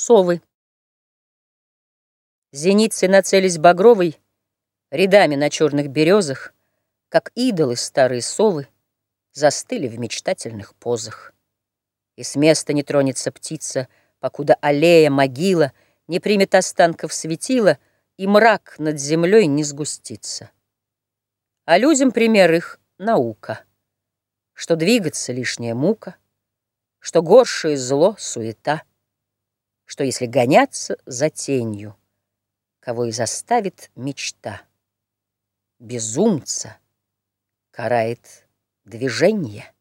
Совы. Зеницы нацелись багровой, Рядами на черных березах, Как идолы старые совы, Застыли в мечтательных позах. И с места не тронется птица, Покуда аллея, могила Не примет останков светила, И мрак над землей не сгустится. А людям пример их — наука, Что двигаться лишняя мука, Что горшее зло — суета — что если гоняться за тенью, Кого и заставит мечта, Безумца карает движение.